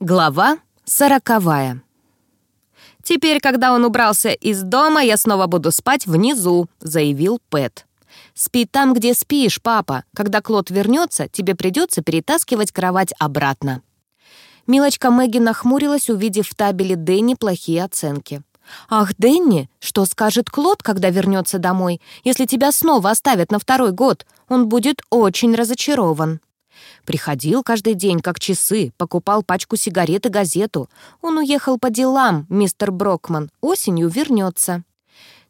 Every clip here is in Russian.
Глава сороковая. «Теперь, когда он убрался из дома, я снова буду спать внизу», — заявил Пэт. «Спи там, где спишь, папа. Когда Клод вернется, тебе придется перетаскивать кровать обратно». Милочка Мэгги нахмурилась, увидев в табеле Дэнни плохие оценки. «Ах, Дэнни, что скажет Клод, когда вернется домой? Если тебя снова оставят на второй год, он будет очень разочарован». Приходил каждый день, как часы, покупал пачку сигарет и газету. Он уехал по делам, мистер Брокман. Осенью вернется.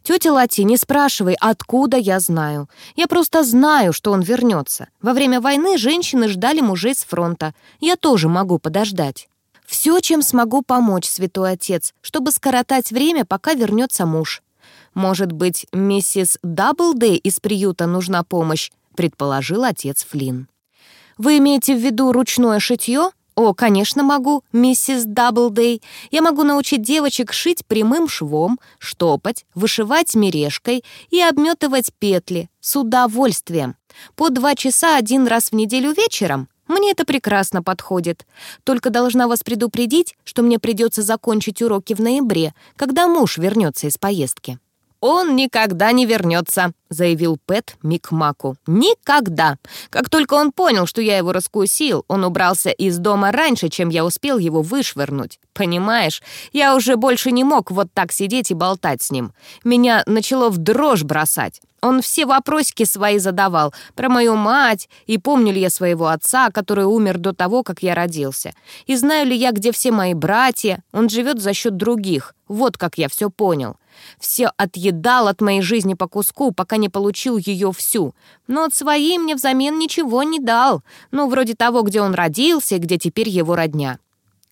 Тетя Лати, не спрашивай, откуда я знаю. Я просто знаю, что он вернется. Во время войны женщины ждали мужей с фронта. Я тоже могу подождать. Все, чем смогу помочь, святой отец, чтобы скоротать время, пока вернется муж. Может быть, миссис Даблдей из приюта нужна помощь, предположил отец Флинн. Вы имеете в виду ручное шитье? О, конечно, могу, миссис Даблдей. Я могу научить девочек шить прямым швом, штопать, вышивать мережкой и обметывать петли с удовольствием. По два часа один раз в неделю вечером. Мне это прекрасно подходит. Только должна вас предупредить, что мне придется закончить уроки в ноябре, когда муж вернется из поездки. «Он никогда не вернется», — заявил Пэт Микмаку. «Никогда! Как только он понял, что я его раскусил, он убрался из дома раньше, чем я успел его вышвырнуть. Понимаешь, я уже больше не мог вот так сидеть и болтать с ним. Меня начало в дрожь бросать. Он все вопросики свои задавал про мою мать, и помню ли я своего отца, который умер до того, как я родился. И знаю ли я, где все мои братья. Он живет за счет других. Вот как я все понял. Все отъедал от моей жизни по куску, пока не получил ее всю. Но от своей мне взамен ничего не дал. Ну, вроде того, где он родился и где теперь его родня.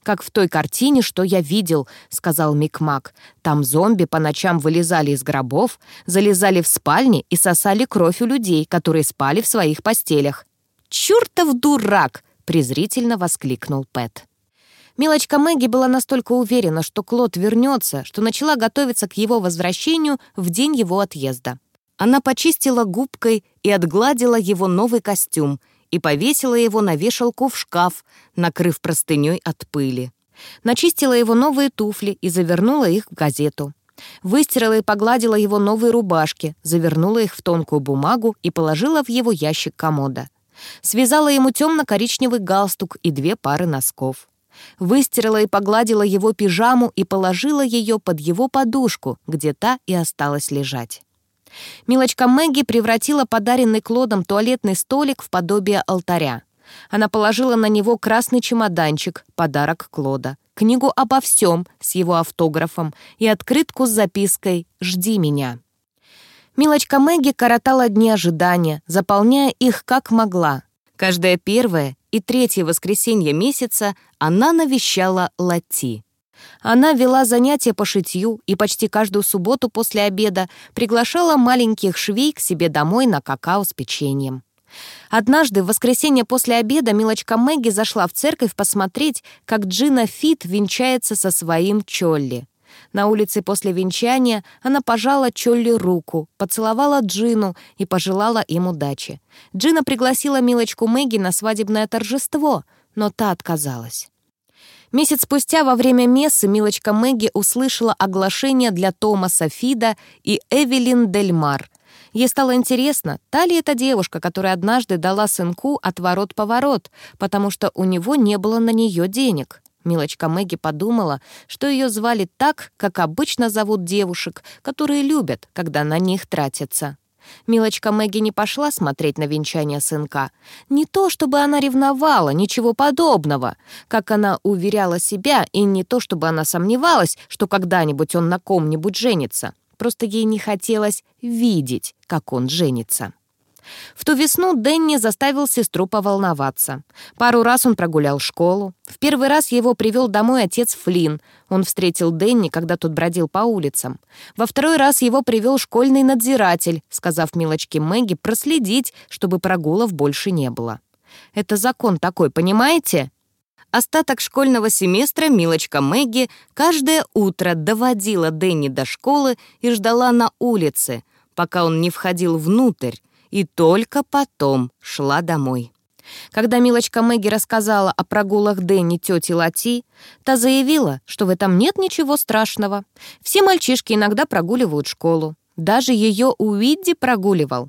«Как в той картине, что я видел», — сказал Мик Мак. «Там зомби по ночам вылезали из гробов, залезали в спальни и сосали кровь у людей, которые спали в своих постелях». «Чёртов дурак!» — презрительно воскликнул Пэт. Милочка Мэгги была настолько уверена, что Клод вернется, что начала готовиться к его возвращению в день его отъезда. Она почистила губкой и отгладила его новый костюм и повесила его на вешалку в шкаф, накрыв простыней от пыли. Начистила его новые туфли и завернула их в газету. Выстирала и погладила его новые рубашки, завернула их в тонкую бумагу и положила в его ящик комода. Связала ему темно-коричневый галстук и две пары носков выстирала и погладила его пижаму и положила ее под его подушку, где та и осталась лежать. Милочка Мэгги превратила подаренный Клодом туалетный столик в подобие алтаря. Она положила на него красный чемоданчик, подарок Клода, книгу обо всем с его автографом и открытку с запиской «Жди меня». Милочка Мэгги коротала дни ожидания, заполняя их как могла. Каждое первое и третье воскресенье месяца она навещала Лати. Она вела занятия по шитью и почти каждую субботу после обеда приглашала маленьких швей к себе домой на какао с печеньем. Однажды, в воскресенье после обеда, милочка Мэгги зашла в церковь посмотреть, как Джина Фит венчается со своим Чолли. На улице после венчания она пожала Чолли руку, поцеловала Джину и пожелала им удачи. Джина пригласила милочку Мэгги на свадебное торжество, но та отказалась. Месяц спустя во время мессы милочка Мэгги услышала оглашение для Томаса Фида и Эвелин Дельмар. Ей стало интересно, та ли эта девушка, которая однажды дала сынку отворот-поворот, потому что у него не было на нее денег. Милочка Мэгги подумала, что ее звали так, как обычно зовут девушек, которые любят, когда на них тратятся. Милочка Мэгги не пошла смотреть на венчание сынка. Не то, чтобы она ревновала, ничего подобного, как она уверяла себя, и не то, чтобы она сомневалась, что когда-нибудь он на ком-нибудь женится. Просто ей не хотелось видеть, как он женится. В ту весну Дэнни заставил сестру поволноваться. Пару раз он прогулял школу. В первый раз его привел домой отец Флинн. Он встретил Дэнни, когда тот бродил по улицам. Во второй раз его привел школьный надзиратель, сказав милочке Мэгги проследить, чтобы прогулов больше не было. «Это закон такой, понимаете?» Остаток школьного семестра милочка Мэгги каждое утро доводила Дэнни до школы и ждала на улице, пока он не входил внутрь, и только потом шла домой. Когда Милочка Мэгги рассказала о прогулах Дэнни тете Лати, та заявила, что в этом нет ничего страшного. Все мальчишки иногда прогуливают школу. Даже ее Уидди прогуливал.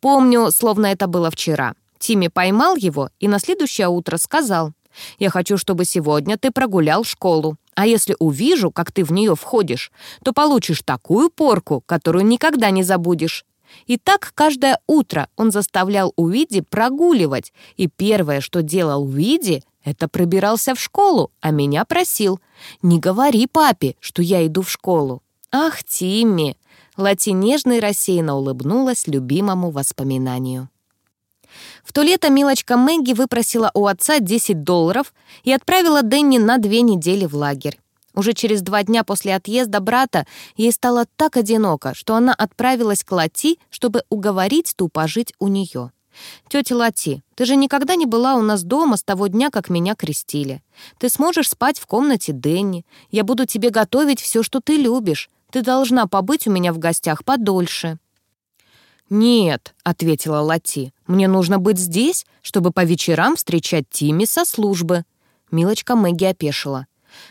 Помню, словно это было вчера. Тимми поймал его и на следующее утро сказал, «Я хочу, чтобы сегодня ты прогулял школу. А если увижу, как ты в нее входишь, то получишь такую порку, которую никогда не забудешь. И так каждое утро он заставлял Уиди прогуливать, и первое, что делал Уиди, это пробирался в школу, а меня просил, «Не говори папе, что я иду в школу». «Ах, Тимми!» Лати нежно и рассеянно улыбнулась любимому воспоминанию. В то лето милочка Мэгги выпросила у отца 10 долларов и отправила Дэнни на две недели в лагерь. Уже через два дня после отъезда брата ей стало так одиноко, что она отправилась к Лати, чтобы уговорить ту пожить у нее. «Тетя Лати, ты же никогда не была у нас дома с того дня, как меня крестили. Ты сможешь спать в комнате Дэнни. Я буду тебе готовить все, что ты любишь. Ты должна побыть у меня в гостях подольше». «Нет», — ответила Лати, — «мне нужно быть здесь, чтобы по вечерам встречать Тимми со службы». Милочка Мэгги опешила.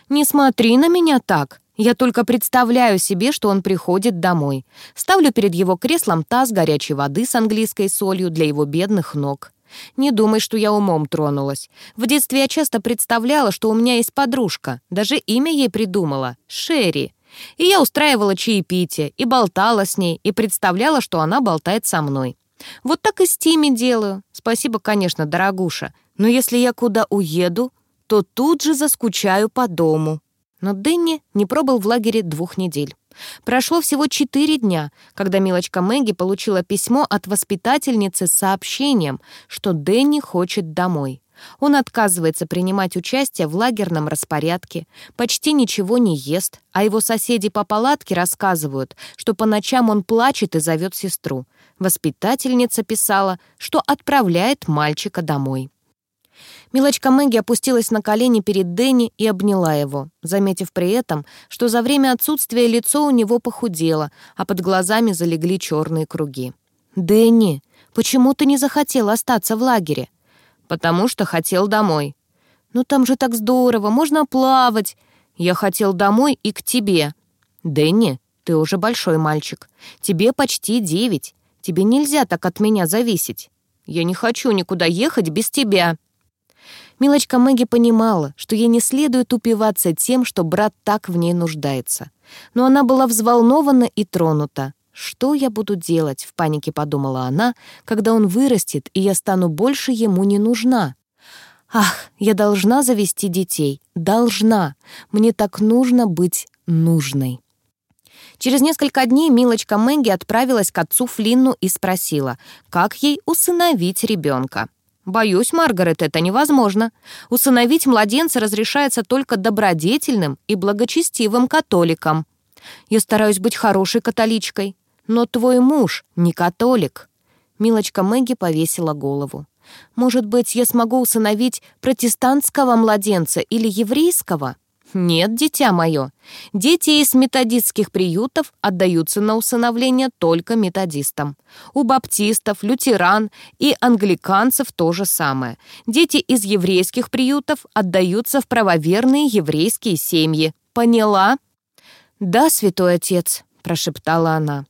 «Не смотри на меня так. Я только представляю себе, что он приходит домой. Ставлю перед его креслом таз горячей воды с английской солью для его бедных ног. Не думай, что я умом тронулась. В детстве я часто представляла, что у меня есть подружка. Даже имя ей придумала — Шерри. И я устраивала чаепитие, и болтала с ней, и представляла, что она болтает со мной. Вот так и с Тими делаю. Спасибо, конечно, дорогуша. Но если я куда уеду, то тут же заскучаю по дому. Но Дэнни не пробыл в лагере двух недель. Прошло всего четыре дня, когда милочка Мэгги получила письмо от воспитательницы с сообщением, что Дэнни хочет домой. Он отказывается принимать участие в лагерном распорядке, почти ничего не ест, а его соседи по палатке рассказывают, что по ночам он плачет и зовет сестру. Воспитательница писала, что отправляет мальчика домой. Милочка Мэгги опустилась на колени перед Дэнни и обняла его, заметив при этом, что за время отсутствия лицо у него похудело, а под глазами залегли черные круги. «Дэнни, почему ты не захотел остаться в лагере?» «Потому что хотел домой». «Ну там же так здорово, можно плавать». «Я хотел домой и к тебе». «Дэнни, ты уже большой мальчик. Тебе почти девять. Тебе нельзя так от меня зависеть. Я не хочу никуда ехать без тебя». Милочка Мэгги понимала, что ей не следует упиваться тем, что брат так в ней нуждается. Но она была взволнована и тронута. «Что я буду делать?» — в панике подумала она, «когда он вырастет, и я стану больше ему не нужна». «Ах, я должна завести детей. Должна. Мне так нужно быть нужной». Через несколько дней Милочка Мэгги отправилась к отцу Флинну и спросила, как ей усыновить ребенка. «Боюсь, Маргарет, это невозможно. Усыновить младенца разрешается только добродетельным и благочестивым католикам. Я стараюсь быть хорошей католичкой. Но твой муж не католик». Милочка Мэгги повесила голову. «Может быть, я смогу усыновить протестантского младенца или еврейского?» «Нет, дитя мое. Дети из методистских приютов отдаются на усыновление только методистам. У баптистов, лютеран и англиканцев то же самое. Дети из еврейских приютов отдаются в правоверные еврейские семьи. Поняла?» «Да, святой отец», — прошептала она.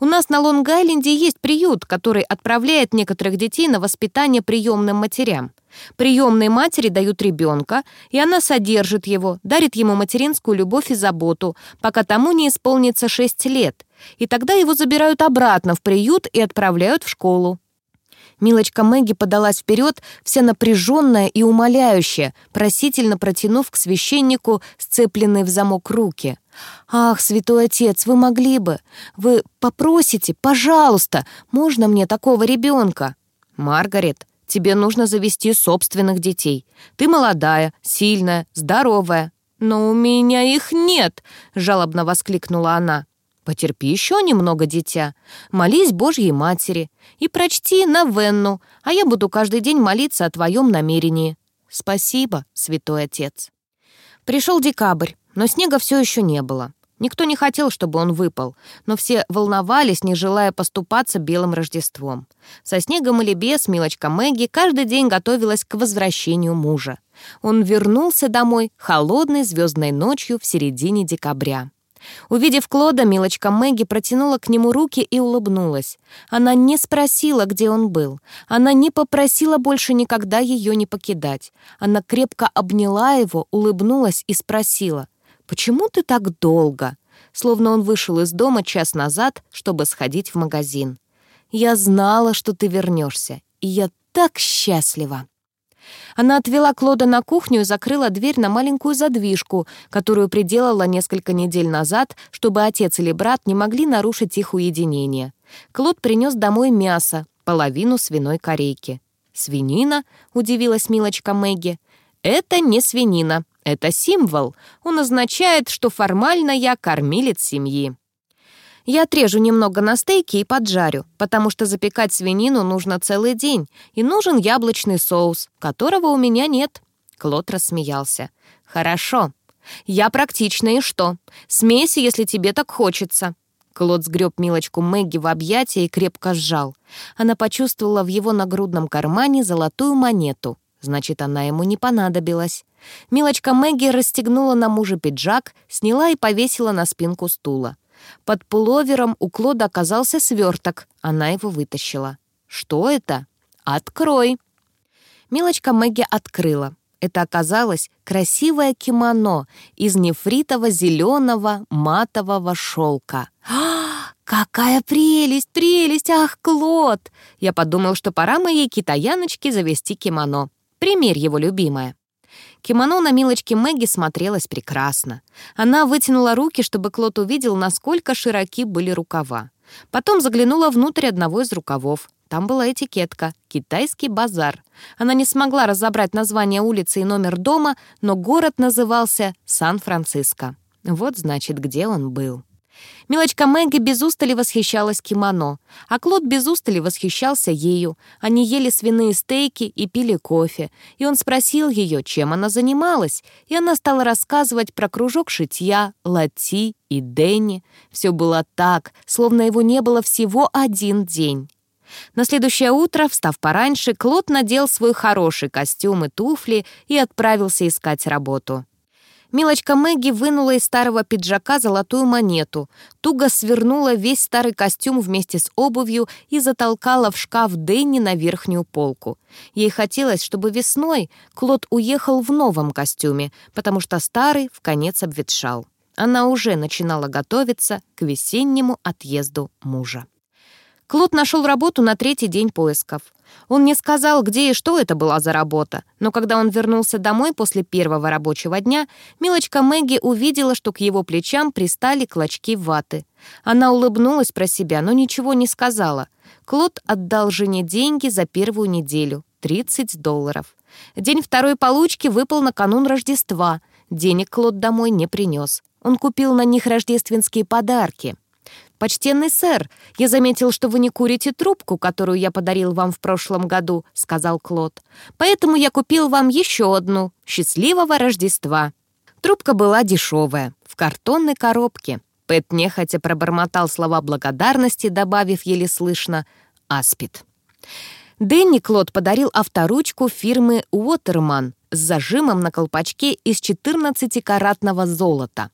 У нас на Лонг-Айленде есть приют, который отправляет некоторых детей на воспитание приемным матерям. Приемные матери дают ребенка, и она содержит его, дарит ему материнскую любовь и заботу, пока тому не исполнится 6 лет. И тогда его забирают обратно в приют и отправляют в школу. Милочка Мэгги подалась вперед, вся напряженная и умоляющая, просительно протянув к священнику сцепленные в замок руки. «Ах, святой отец, вы могли бы! Вы попросите, пожалуйста, можно мне такого ребенка?» «Маргарет, Тебе нужно завести собственных детей. Ты молодая, сильная, здоровая». «Но у меня их нет!» — жалобно воскликнула она. «Потерпи еще немного, дитя. Молись Божьей Матери и прочти на Венну, а я буду каждый день молиться о твоем намерении». «Спасибо, святой отец». Пришел декабрь, но снега все еще не было. Никто не хотел, чтобы он выпал, но все волновались, не желая поступаться белым Рождеством. Со снегом или без Милочка Мэгги каждый день готовилась к возвращению мужа. Он вернулся домой холодной звездной ночью в середине декабря. Увидев Клода, милочка Мэгги протянула к нему руки и улыбнулась. Она не спросила, где он был. Она не попросила больше никогда ее не покидать. Она крепко обняла его, улыбнулась и спросила, «Почему ты так долго?» Словно он вышел из дома час назад, чтобы сходить в магазин. «Я знала, что ты вернешься, и я так счастлива!» Она отвела Клода на кухню и закрыла дверь на маленькую задвижку, которую приделала несколько недель назад, чтобы отец или брат не могли нарушить их уединение. Клод принес домой мясо, половину свиной корейки. «Свинина?» — удивилась милочка Мэгги. «Это не свинина, это символ. Он означает, что формально я кормилец семьи». Я отрежу немного на стейке и поджарю, потому что запекать свинину нужно целый день, и нужен яблочный соус, которого у меня нет». Клод рассмеялся. «Хорошо. Я практичная и что? Смейся, если тебе так хочется». Клод сгреб милочку Мэгги в объятия и крепко сжал. Она почувствовала в его нагрудном кармане золотую монету. Значит, она ему не понадобилась. Милочка Мэгги расстегнула на мужа пиджак, сняла и повесила на спинку стула. Под пуловером у Клода оказался сверток. Она его вытащила. «Что это?» «Открой!» Милочка Мэгги открыла. Это оказалось красивое кимоно из нефритово-зеленого матового шелка. «А, какая прелесть, прелесть! Ах, Клод!» Я подумал, что пора моей китаяночке завести кимоно. Примерь его, любимая. Кимоно на милочке Мэгги смотрелось прекрасно. Она вытянула руки, чтобы Клод увидел, насколько широки были рукава. Потом заглянула внутрь одного из рукавов. Там была этикетка «Китайский базар». Она не смогла разобрать название улицы и номер дома, но город назывался Сан-Франциско. Вот, значит, где он был. Милочка Мэгги без устали восхищалась кимоно, а Клод без устали восхищался ею. Они ели свиные стейки и пили кофе, и он спросил ее, чем она занималась, и она стала рассказывать про кружок шитья, Лати и Дэнни. Все было так, словно его не было всего один день. На следующее утро, встав пораньше, Клод надел свой хороший костюм и туфли и отправился искать работу. Милочка Мэгги вынула из старого пиджака золотую монету, туго свернула весь старый костюм вместе с обувью и затолкала в шкаф Дэнни на верхнюю полку. Ей хотелось, чтобы весной Клод уехал в новом костюме, потому что старый в конец обветшал. Она уже начинала готовиться к весеннему отъезду мужа. Клод нашел работу на третий день поисков. Он не сказал, где и что это была за работа, но когда он вернулся домой после первого рабочего дня, милочка Мэгги увидела, что к его плечам пристали клочки ваты. Она улыбнулась про себя, но ничего не сказала. Клод отдал жене деньги за первую неделю — 30 долларов. День второй получки выпал на канун Рождества. Денег Клод домой не принес. Он купил на них рождественские подарки — «Почтенный сэр, я заметил, что вы не курите трубку, которую я подарил вам в прошлом году», — сказал Клод. «Поэтому я купил вам еще одну. Счастливого Рождества!» Трубка была дешевая, в картонной коробке. Пэт нехотя пробормотал слова благодарности, добавив еле слышно «Аспид». Дэнни Клод подарил авторучку фирмы «Уотерман» с зажимом на колпачке из 14-каратного золота.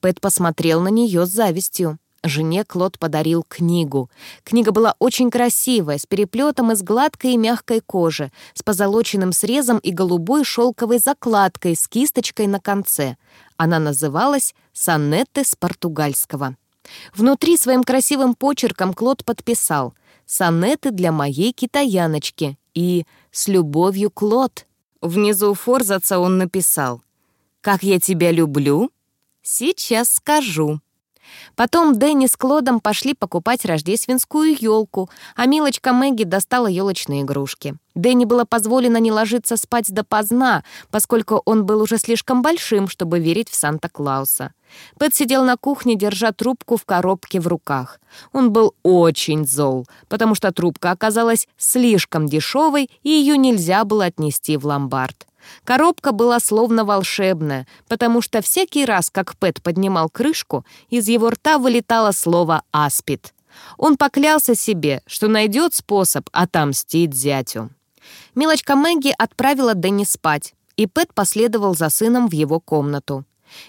Пэт посмотрел на нее с завистью. Жене Клод подарил книгу. Книга была очень красивая, с переплетом из гладкой и мягкой кожи, с позолоченным срезом и голубой шелковой закладкой с кисточкой на конце. Она называлась «Сонеты с португальского». Внутри своим красивым почерком Клод подписал «Сонеты для моей китаяночки» и «С любовью, Клод». Внизу форзаца он написал «Как я тебя люблю?» «Сейчас скажу». Потом Дэнни с Клодом пошли покупать рождественскую елку, а милочка Мэгги достала елочные игрушки. Дэнни было позволено не ложиться спать допоздна, поскольку он был уже слишком большим, чтобы верить в Санта-Клауса. Пэт сидел на кухне, держа трубку в коробке в руках. Он был очень зол, потому что трубка оказалась слишком дешевой, и ее нельзя было отнести в ломбард. Коробка была словно волшебная, потому что всякий раз, как Пэт поднимал крышку, из его рта вылетало слово «аспид». Он поклялся себе, что найдет способ отомстить зятю. Милочка Мэгги отправила Дэнни спать, и Пэт последовал за сыном в его комнату.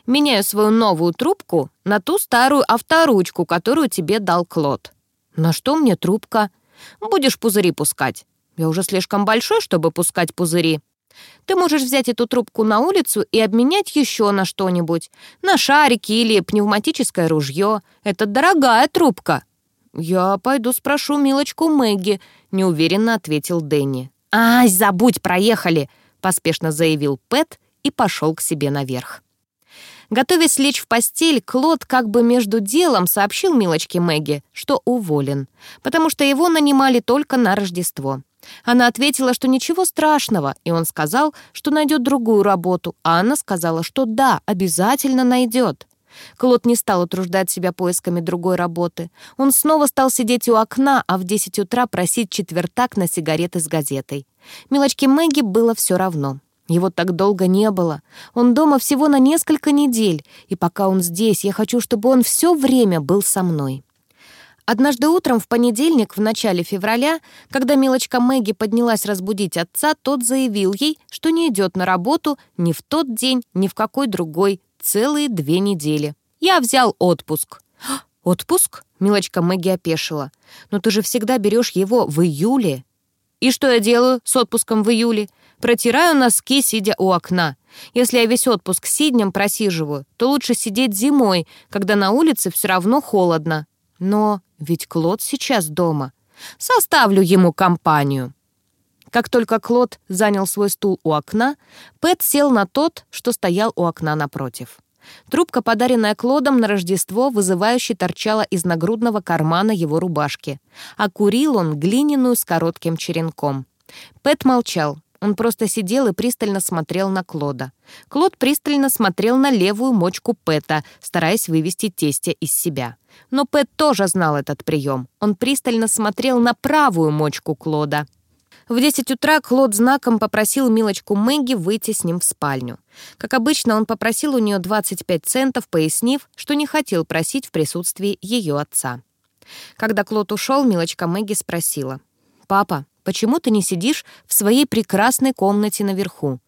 «Меняю свою новую трубку на ту старую авторучку, которую тебе дал Клод». «На что мне трубка?» «Будешь пузыри пускать». «Я уже слишком большой, чтобы пускать пузыри». Ты можешь взять эту трубку на улицу и обменять еще на что-нибудь. На шарики или пневматическое ружье. Это дорогая трубка». «Я пойду спрошу милочку Мэгги», — неуверенно ответил Дэнни. «Ай, забудь, проехали!» — поспешно заявил Пэт и пошел к себе наверх. Готовясь лечь в постель, Клод как бы между делом сообщил милочке Мэгги, что уволен, потому что его нанимали только на Рождество. Она ответила, что ничего страшного, и он сказал, что найдет другую работу, а она сказала, что да, обязательно найдет. Клод не стал утруждать себя поисками другой работы. Он снова стал сидеть у окна, а в 10 утра просить четвертак на сигареты с газетой. Милочке Мэгги было все равно. Его так долго не было. Он дома всего на несколько недель, и пока он здесь, я хочу, чтобы он все время был со мной. Однажды утром в понедельник, в начале февраля, когда милочка Мэгги поднялась разбудить отца, тот заявил ей, что не идет на работу ни в тот день, ни в какой другой, целые две недели. Я взял отпуск. «Отпуск?» — милочка Мэгги опешила. «Но ты же всегда берешь его в июле». «И что я делаю с отпуском в июле? Протираю носки, сидя у окна. Если я весь отпуск сиднем просиживаю, то лучше сидеть зимой, когда на улице все равно холодно. Но ведь Клод сейчас дома. Составлю ему компанию. Как только Клод занял свой стул у окна, Пэт сел на тот, что стоял у окна напротив. Трубка, подаренная Клодом на Рождество, вызывающе торчала из нагрудного кармана его рубашки, а курил он глиняную с коротким черенком. Пэт молчал, он просто сидел и пристально смотрел на Клода. Клод пристально смотрел на левую мочку Пэта, стараясь вывести тестя из себя. Но Пэт тоже знал этот прием. Он пристально смотрел на правую мочку Клода. В 10 утра Клод знаком попросил милочку Мэгги выйти с ним в спальню. Как обычно, он попросил у нее 25 центов, пояснив, что не хотел просить в присутствии ее отца. Когда Клод ушел, милочка Мэгги спросила. «Папа, почему ты не сидишь в своей прекрасной комнате наверху?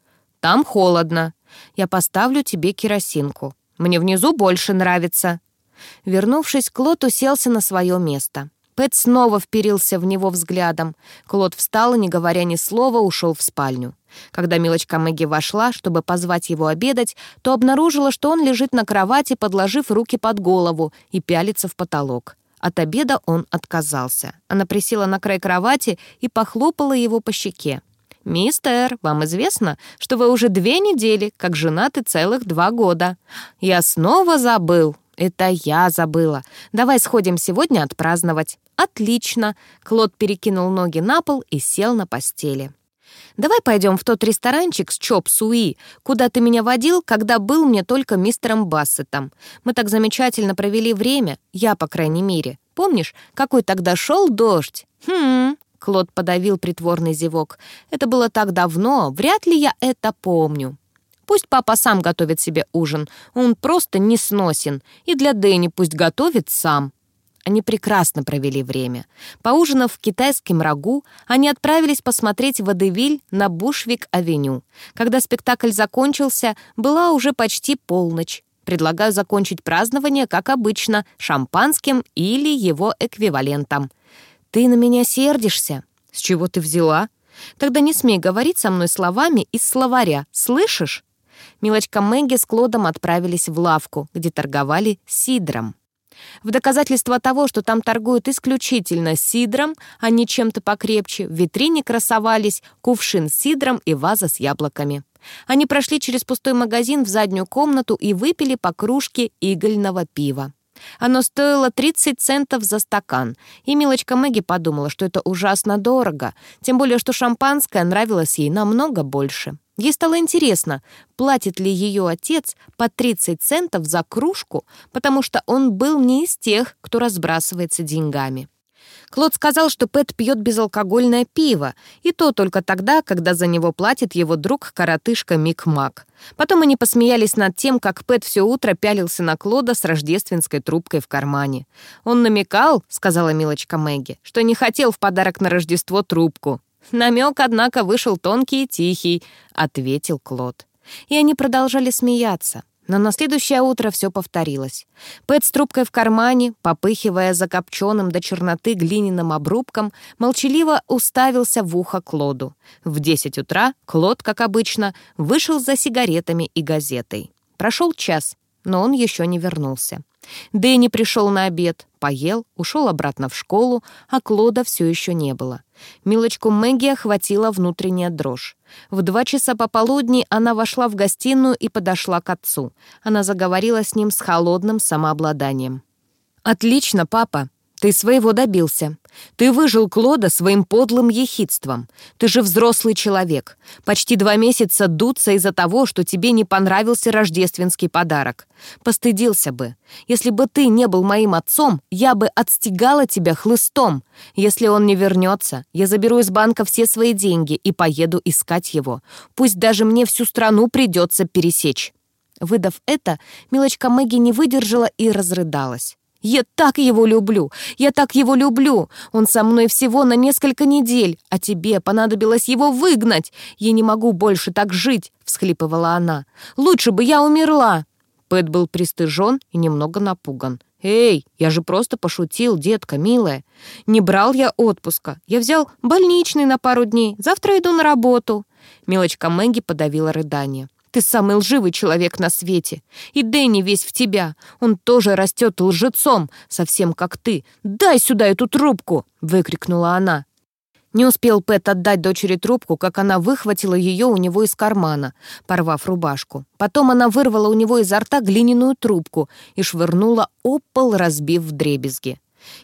Там холодно. Я поставлю тебе керосинку. Мне внизу больше нравится». Вернувшись, Клод уселся на свое место. Пэт снова вперился в него взглядом. Клод встал и, не говоря ни слова, ушел в спальню. Когда милочка Мэгги вошла, чтобы позвать его обедать, то обнаружила, что он лежит на кровати, подложив руки под голову и пялится в потолок. От обеда он отказался. Она присела на край кровати и похлопала его по щеке. «Мистер, вам известно, что вы уже две недели, как женаты целых два года. Я снова забыл. Это я забыла. Давай сходим сегодня отпраздновать. Отлично. Клод перекинул ноги на пол и сел на постели. Давай пойдем в тот ресторанчик с Чоп Суи, куда ты меня водил, когда был мне только мистером Бассетом. Мы так замечательно провели время, я, по крайней мере. Помнишь, какой тогда шел дождь? Хм, Клод подавил притворный зевок. Это было так давно, вряд ли я это помню. Пусть папа сам готовит себе ужин. Он просто не сносен. И для Дэнни пусть готовит сам. Они прекрасно провели время. Поужинав китайским рагу, они отправились посмотреть водевиль на Бушвик-авеню. Когда спектакль закончился, была уже почти полночь. Предлагаю закончить празднование, как обычно, шампанским или его эквивалентом. «Ты на меня сердишься?» «С чего ты взяла?» «Тогда не смей говорить со мной словами из словаря, слышишь?» Милочка Мэгги с Клодом отправились в лавку, где торговали сидром. В доказательство того, что там торгуют исключительно сидром, а не чем-то покрепче, в витрине красовались кувшин с сидром и ваза с яблоками. Они прошли через пустой магазин в заднюю комнату и выпили по кружке игольного пива. Оно стоило 30 центов за стакан, и милочка Мэгги подумала, что это ужасно дорого, тем более что шампанское нравилось ей намного больше. Ей стало интересно, платит ли ее отец по 30 центов за кружку, потому что он был не из тех, кто разбрасывается деньгами. Клод сказал, что Пэт пьет безалкогольное пиво, и то только тогда, когда за него платит его друг-коротышка Мик Мак. Потом они посмеялись над тем, как Пэт все утро пялился на Клода с рождественской трубкой в кармане. «Он намекал, — сказала милочка Мэгги, — что не хотел в подарок на Рождество трубку. Намек, однако, вышел тонкий и тихий, — ответил Клод. И они продолжали смеяться. Но на следующее утро все повторилось. Пэт с трубкой в кармане, попыхивая закопченным до черноты глиняным обрубком, молчаливо уставился в ухо Клоду. В десять утра Клод, как обычно, вышел за сигаретами и газетой. Прошел час, но он еще не вернулся. Дэнни пришел на обед, поел, ушел обратно в школу, а Клода все еще не было. Милочку Мэгги охватила внутренняя дрожь. В два часа пополудни она вошла в гостиную и подошла к отцу. Она заговорила с ним с холодным самообладанием. «Отлично, папа. Ты своего добился. Ты выжил Клода своим подлым ехидством. Ты же взрослый человек. Почти два месяца дуться из-за того, что тебе не понравился рождественский подарок. Постыдился бы. Если бы ты не был моим отцом, я бы отстегала тебя хлыстом. Если он не вернется, я заберу из банка все свои деньги и поеду искать его. Пусть даже мне всю страну придется пересечь». Выдав это, милочка Мэгги не выдержала и разрыдалась. Я так его люблю! Я так его люблю! Он со мной всего на несколько недель, а тебе понадобилось его выгнать! Я не могу больше так жить!» — всхлипывала она. «Лучше бы я умерла!» Пэт был пристыжен и немного напуган. «Эй, я же просто пошутил, детка, милая. Не брал я отпуска. Я взял больничный на пару дней. Завтра иду на работу». Милочка Мэгги подавила рыдание. Ты самый лживый человек на свете. И Дэнни весь в тебя. Он тоже растет лжецом, совсем как ты. Дай сюда эту трубку!» — выкрикнула она. Не успел Пэт отдать дочери трубку, как она выхватила ее у него из кармана, порвав рубашку. Потом она вырвала у него изо рта глиняную трубку и швырнула о разбив в дребезги.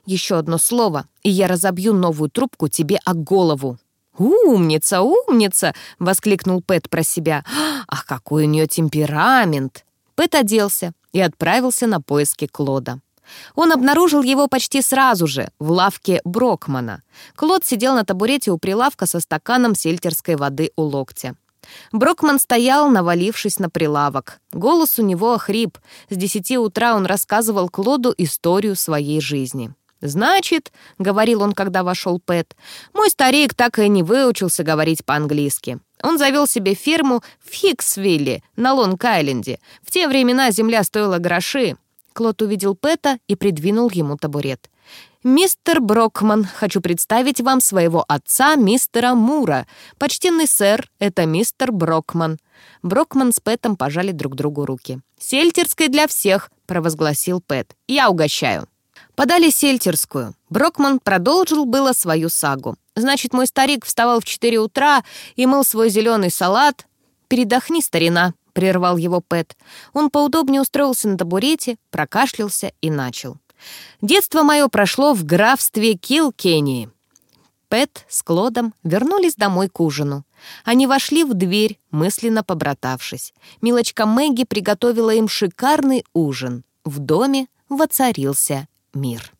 «Еще одно слово, и я разобью новую трубку тебе о голову!» «Умница, умница!» — воскликнул Пэт про себя. «Ах, какой у нее темперамент!» Пэт оделся и отправился на поиски Клода. Он обнаружил его почти сразу же, в лавке Брокмана. Клод сидел на табурете у прилавка со стаканом сельтерской воды у локтя. Брокман стоял, навалившись на прилавок. Голос у него охрип. С десяти утра он рассказывал Клоду историю своей жизни. «Значит», — говорил он, когда вошел Пэт, «мой старик так и не выучился говорить по-английски. Он завел себе ферму в Хиксвилле на Лонг-Айленде. В те времена земля стоила гроши». Клод увидел Пэта и придвинул ему табурет. «Мистер Брокман, хочу представить вам своего отца, мистера Мура. Почтенный сэр, это мистер Брокман». Брокман с Пэтом пожали друг другу руки. «Сельтерской для всех», — провозгласил Пэт. «Я угощаю». Подали сельтерскую. Брокман продолжил было свою сагу. Значит, мой старик вставал в 4 утра и мыл свой зеленый салат. «Передохни, старина», — прервал его Пэт. Он поудобнее устроился на табурете, прокашлялся и начал. «Детство мое прошло в графстве Килкении». Пэт с Клодом вернулись домой к ужину. Они вошли в дверь, мысленно побратавшись. Милочка Мэгги приготовила им шикарный ужин. В доме воцарился мир.